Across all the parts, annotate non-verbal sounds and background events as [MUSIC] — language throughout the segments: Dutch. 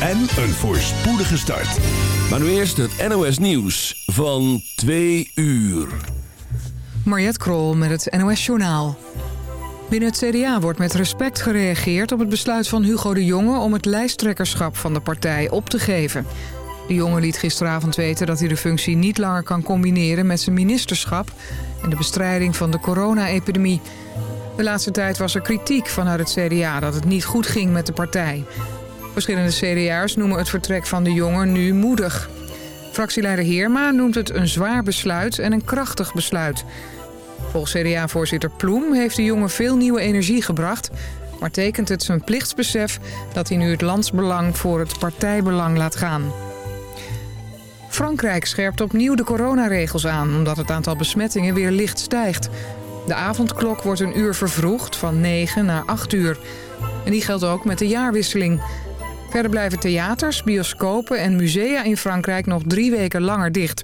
en een voorspoedige start. Maar nu eerst het NOS Nieuws van 2 uur. Mariette Krol met het NOS Journaal. Binnen het CDA wordt met respect gereageerd op het besluit van Hugo de Jonge... om het lijsttrekkerschap van de partij op te geven. De jongen liet gisteravond weten dat hij de functie niet langer kan combineren... met zijn ministerschap en de bestrijding van de corona-epidemie. De laatste tijd was er kritiek vanuit het CDA dat het niet goed ging met de partij. Verschillende CDA'ers noemen het vertrek van de jongen nu moedig. Fractieleider Heerma noemt het een zwaar besluit en een krachtig besluit. Volgens CDA-voorzitter Ploem heeft de jongen veel nieuwe energie gebracht... maar tekent het zijn plichtsbesef dat hij nu het landsbelang voor het partijbelang laat gaan. Frankrijk scherpt opnieuw de coronaregels aan... omdat het aantal besmettingen weer licht stijgt. De avondklok wordt een uur vervroegd, van 9 naar 8 uur. En die geldt ook met de jaarwisseling. Verder blijven theaters, bioscopen en musea in Frankrijk nog drie weken langer dicht.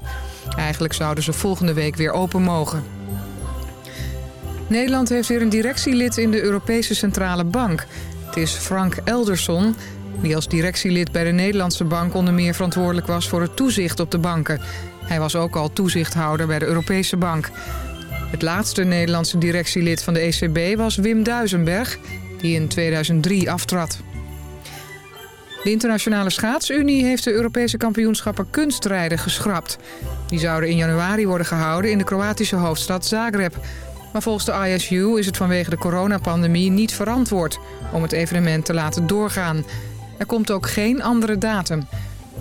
Eigenlijk zouden ze volgende week weer open mogen. Nederland heeft weer een directielid in de Europese Centrale Bank. Het is Frank Elderson, die als directielid bij de Nederlandse bank onder meer verantwoordelijk was voor het toezicht op de banken. Hij was ook al toezichthouder bij de Europese Bank. Het laatste Nederlandse directielid van de ECB was Wim Duisenberg, die in 2003 aftrad. De Internationale Schaatsunie heeft de Europese kampioenschappen kunstrijden geschrapt. Die zouden in januari worden gehouden in de Kroatische hoofdstad Zagreb. Maar volgens de ISU is het vanwege de coronapandemie niet verantwoord om het evenement te laten doorgaan. Er komt ook geen andere datum.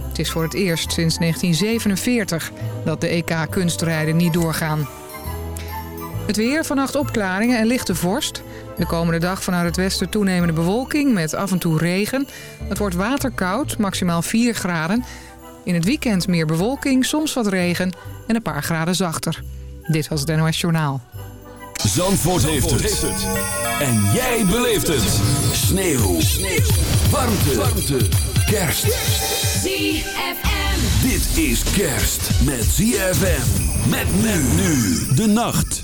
Het is voor het eerst sinds 1947 dat de EK kunstrijden niet doorgaan. Het weer, vannacht opklaringen en lichte vorst. De komende dag vanuit het westen toenemende bewolking met af en toe regen. Het wordt waterkoud, maximaal 4 graden. In het weekend meer bewolking, soms wat regen en een paar graden zachter. Dit was het NOS Journaal. Zandvoort, heeft, het. En jij beleeft het. Sneeuw. Sneeuw. Warmte. Warmte. Kerst. ZFM. Dit is kerst met ZFM. Met men nu. De nacht.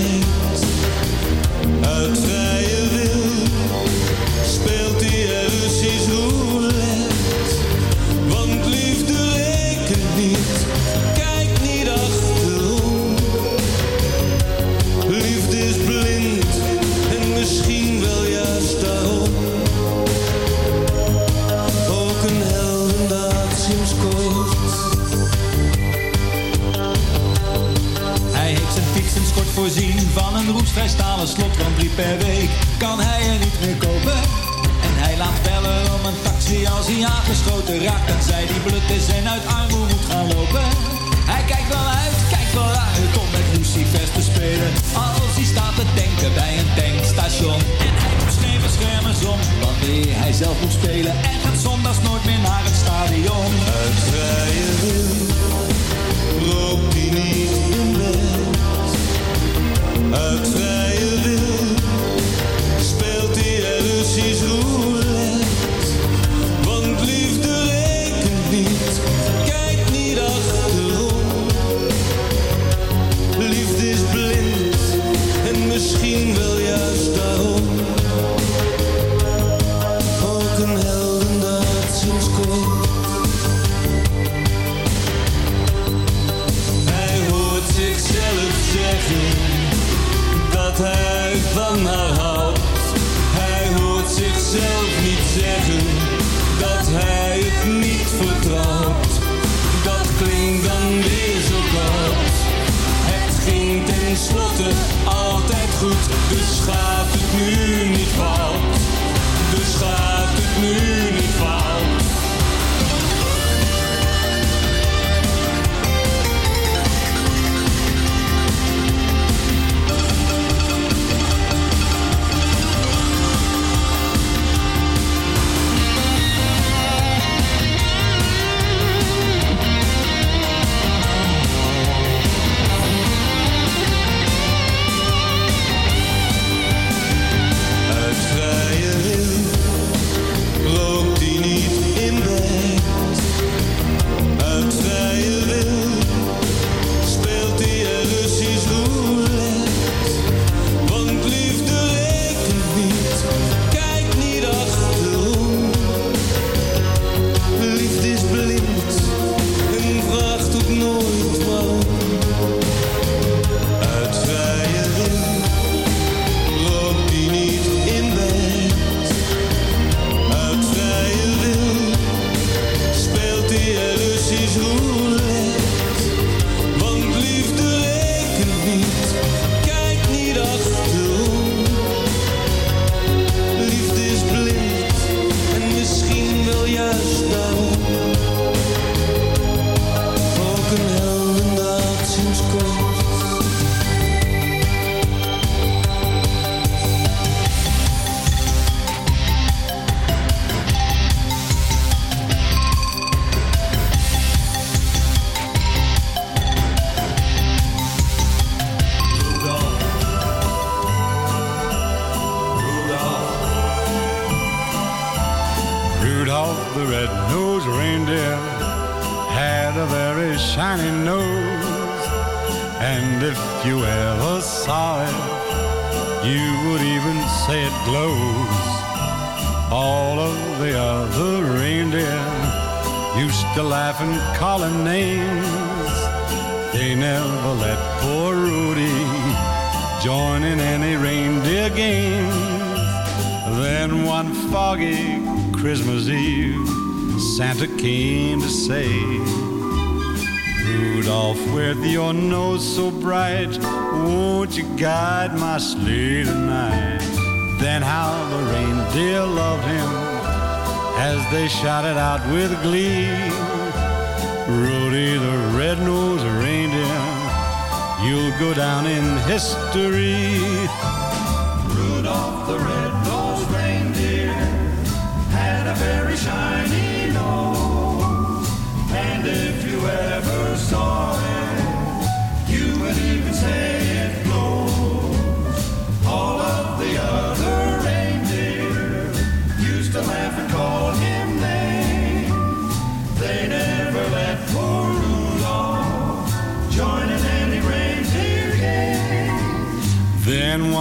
Voorzien van een roestvrij stalen slot van drie per week. Kan hij er niet meer kopen? En hij laat bellen om een taxi als hij aangeschoten raakt. Dat zij die blut is en uit armoede moet gaan lopen. Hij kijkt wel uit, kijkt wel uit om met Lucifers te spelen. Als hij staat te denken bij een tankstation. En hij doet geen beschermers om wanneer hij zelf moet spelen. En gaat zondags nooit meer naar het stadion. Rudy the red-nosed reindeer, you'll go down in history. Rudolph the red-nosed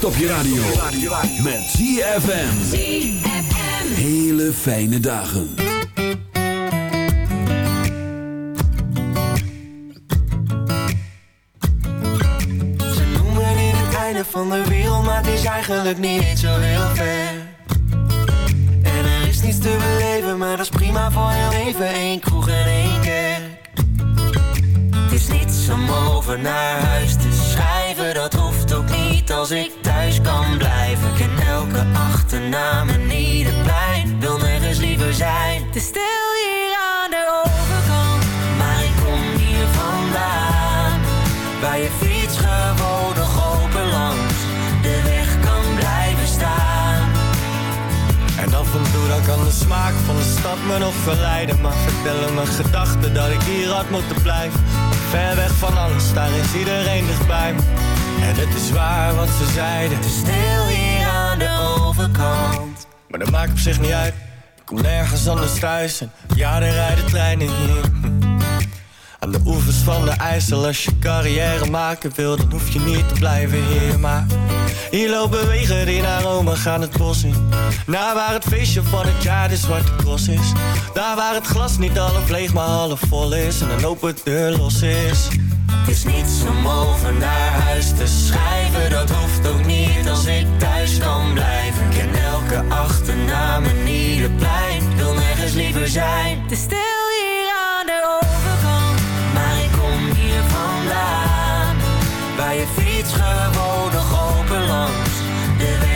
Kerst op je radio. Met ZFM. Hele fijne dagen. Ze noemen dit het einde van de wereld, maar het is eigenlijk niet zo heel ver. En er is niets te beleven, maar dat is prima voor heel even. één kroeg en één kerk. Het is niets om over naar huis te schrijven, dat als ik thuis kan blijven. Ik ken elke achternaam en ieder plein, wil nergens liever zijn. Te stil hier aan de overkant, maar ik kom hier vandaan. Waar je fiets gewoon nog open langs de weg kan blijven staan. En af en toe dan kan de smaak van de stad me nog verleiden. Maar vertellen mijn gedachten dat ik hier had moeten blijven. Ver weg van alles, daar is iedereen dichtbij. En het is waar wat ze zeiden. Te stil hier aan de overkant. Maar dat maakt op zich niet uit. Ik kom nergens anders thuis. En ja, er rijden treinen hier. [LAUGHS] Aan de oevers van de IJssel, als je carrière maken wil, dan hoef je niet te blijven hier. Maar hier lopen wegen die naar Rome gaan het bos in. Naar waar het feestje van het jaar de zwarte cross is. Daar waar het glas niet half leeg, maar half vol is. En een open deur los is. Het is niets om over naar huis te schrijven. Dat hoeft ook niet als ik thuis kan blijven. Ik ken elke achternaam en ieder plein. Wil nergens liever zijn. Te stil hier aan de overkant. Maar ik kom hier vandaan. Waar je fiets gewoon nog open langs de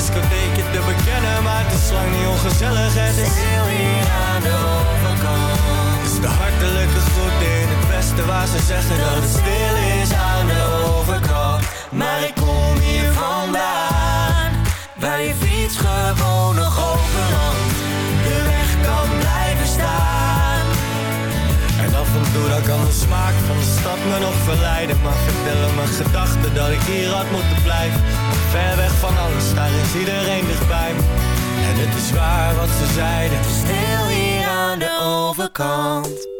discotheken te bekennen, maar het is lang niet ongezellig. Het is heel hier aan de overkant. Is de hartelijke groet in het westen waar ze zeggen dat het stil is aan de overkant. van de stad me nog verleiden. Maar vertellen mijn gedachten dat ik hier had moeten blijven. Ver weg van alles, daar is iedereen dichtbij me. En het is waar wat ze zeiden. Stil hier aan de overkant.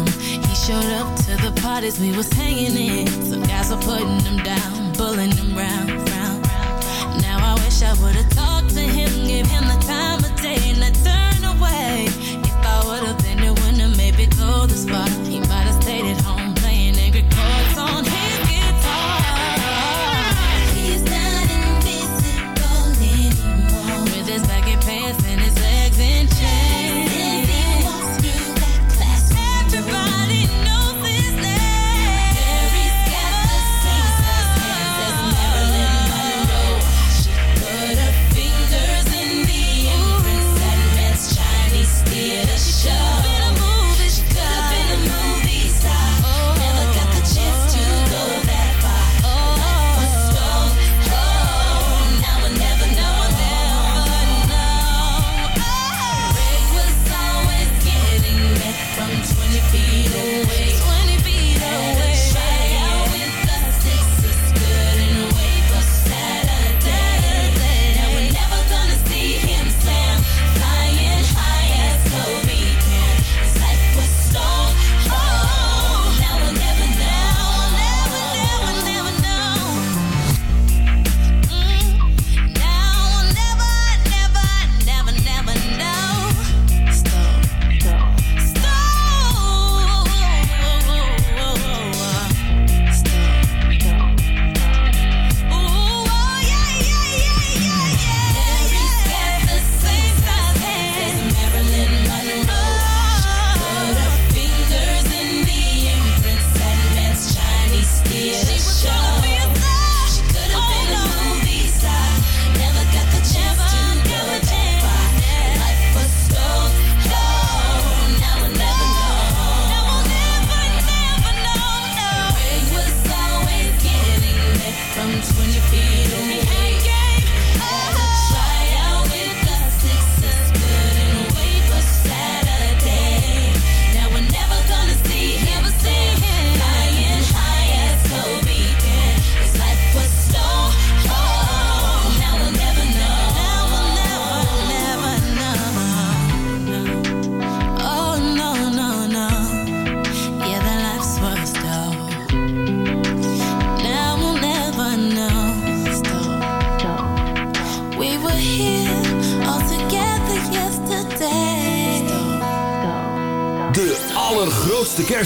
Showed up to the parties we was hanging in. Some guys were putting them down, bullying them round, round, round. Now I wish I would've talked to him, give him the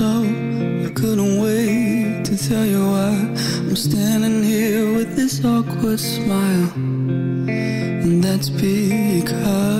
so I couldn't wait to tell you why. I'm standing here with this awkward smile And that's because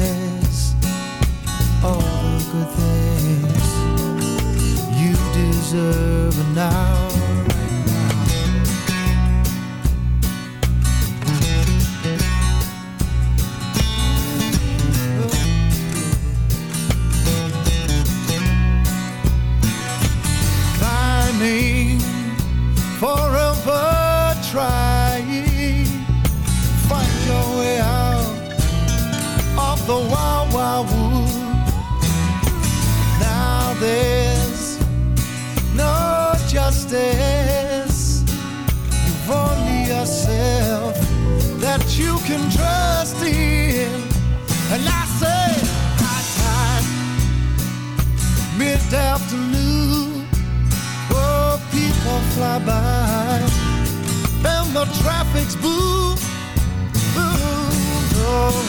good things you deserve now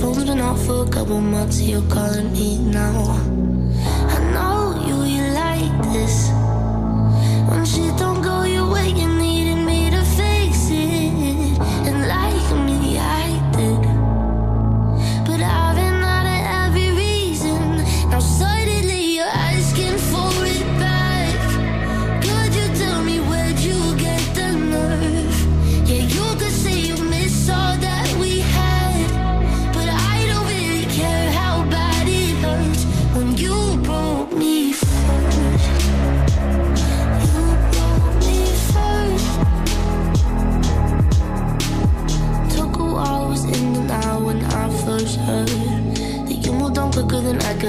phone's been off for a couple months, you're calling me now. I know you, you like this. When shit don't go your way, you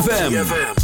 ZFM.